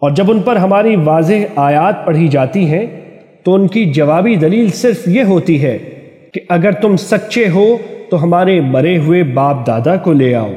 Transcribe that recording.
اور جب ان پر ہماری واضح آیات پڑھی جاتی ہیں، تو ان کی جوابی دلیل صرف یہ ہوتی ہے کہ اگر تم سچے ہو، تو ہمارے مرے ہوئے باپ دادا کو لے آؤ۔